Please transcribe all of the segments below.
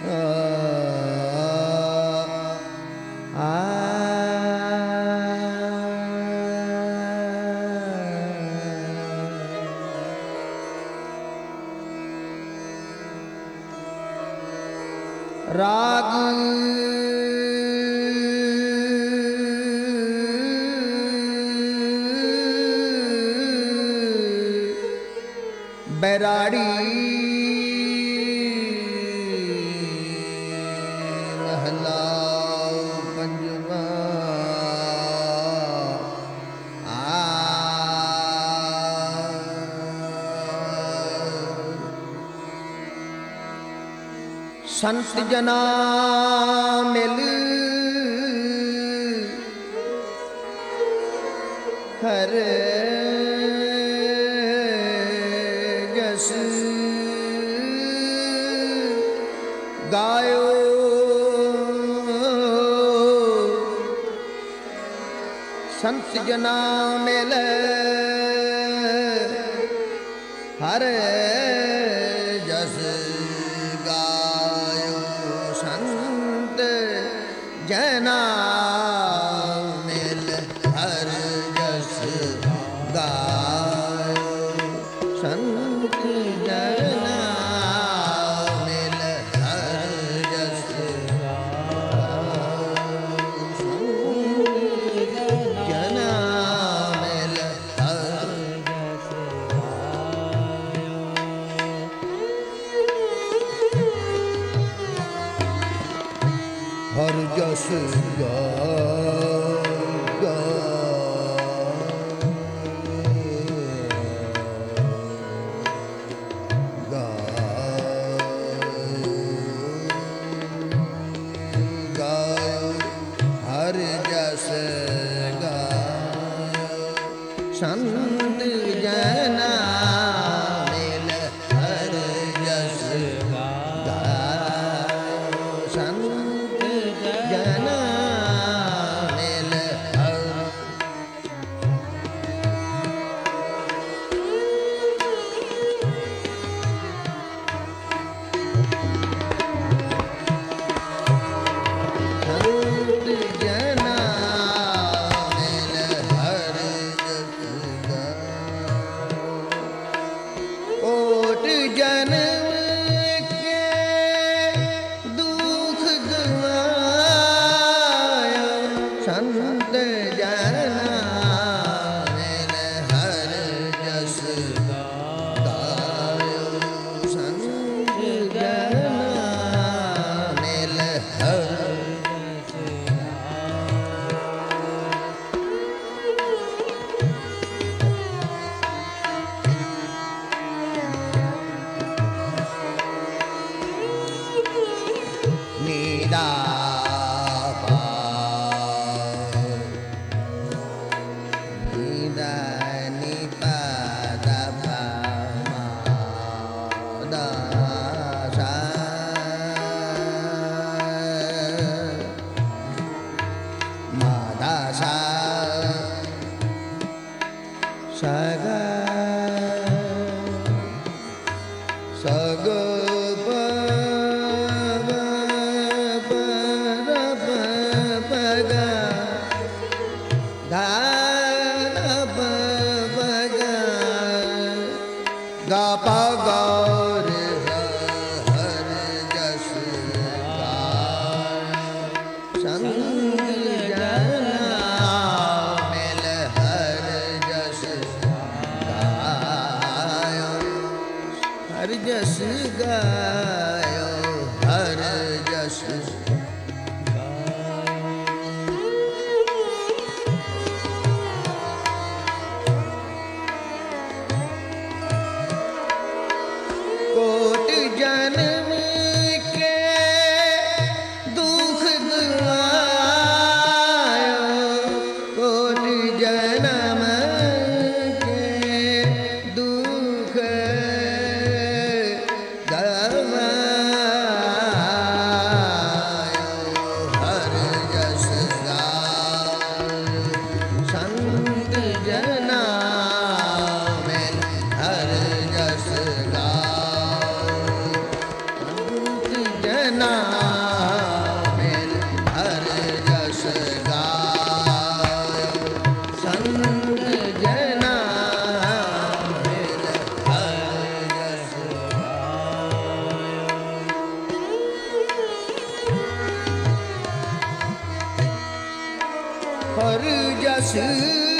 राग बैराड़ी ਸੰਤ ਜਨਾ ਮਿਲ। ਹਰ ਗਸ। ਗਾਇਓ। ਸੰਤ ਜਨਾ ਮਿਲ। ਹਰ ਜਸ ਗਾ ਗਾਇ ਹਰ ਜਸ ਗਾ ਸੰਤ ਜਨਾ ਮਿਲ ਹਰ ਜਸ again and और जस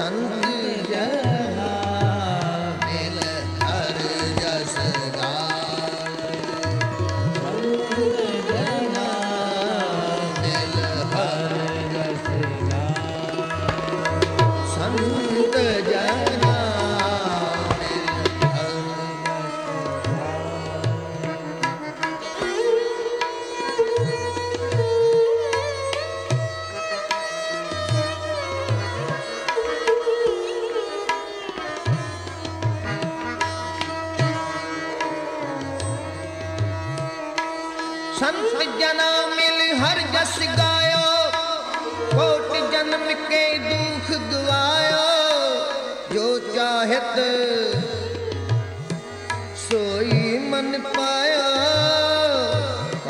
சந்தியா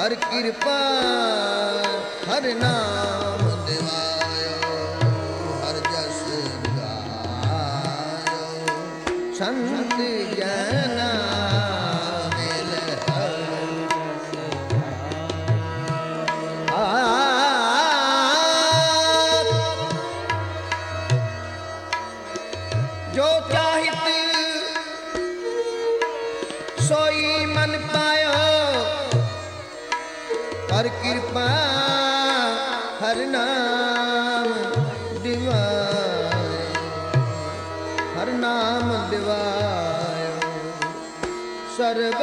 ਹਰ ਕਿਰਪਾ ਹਰ ਨਾਮ ਦਿਵਾਇਓ ਹਰ ਜਸ ਗਾਇਓ। ਸੰਤ ਆ ਸੋਈ ਮਨ ਹਰ ਕਿਰਪਾ ਹਰ ਨਾਮ ਦਿਵਾਏ। ਹਰ ਨਾਮ ਦਿਵਾਏ। ਸਰਬ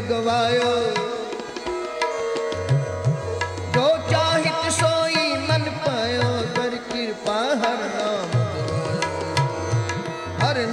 ਗਵਾਇਓ। ਜੋ ਚਾਹਿਤ ਸੋਈ ਮਨ ਪਾਇਓ ਕਰ ਕਿਰਪਾ ਹਰ ਨਾਮ ਹਰ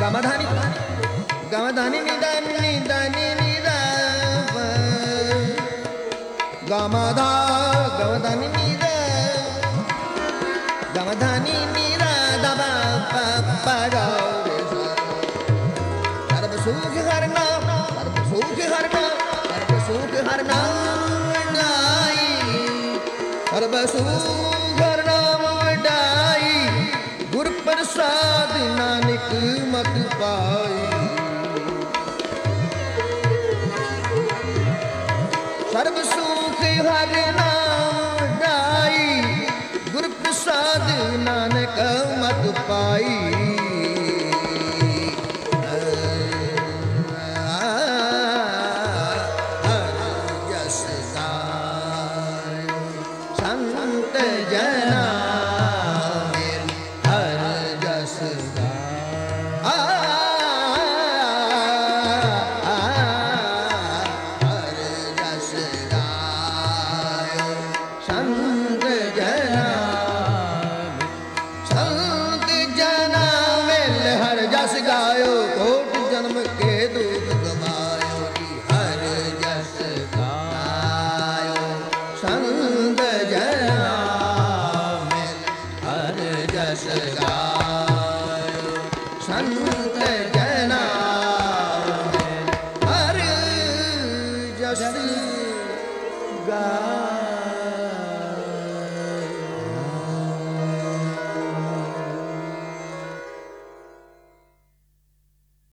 ਗਮਧਾਨੀ। ਗਮਧਾਨੀ ਨਿਦਾਨੀ ਨਿਦਾਨੀ ਨਿਦਾਪ ਗਮਧਾ, ਗਮਧਾਨੀ ਨਿਦਾ ਗਮਧਾਨੀ ਨਿਦਾ ਦਬਾ ਪਪਾ ਗਾਵੇ ਸਰਬ ਸੁਖ ਹਰ ਨਾਮ, ਸਰਬ ਸੁਖ ਹਰ ਨਾਮ ਸਰਬ ਸੁਖ ਹਰ ਨਾਮ ਵਡਾਈ। ਸਰਬ ਸੁਖ ਨਾਨਕ ਮਤ ਪਾਈ। ਸਰਬ ਸੁਖ ਹਰ ਨਾਮ ਵਡਾਈ ਗੁਰ ਪ੍ਰਸਾਦ ਨਾਨਕ ਮਤ ਪਾਈ। ਜਸ ਸੰਤ ਜਨਾ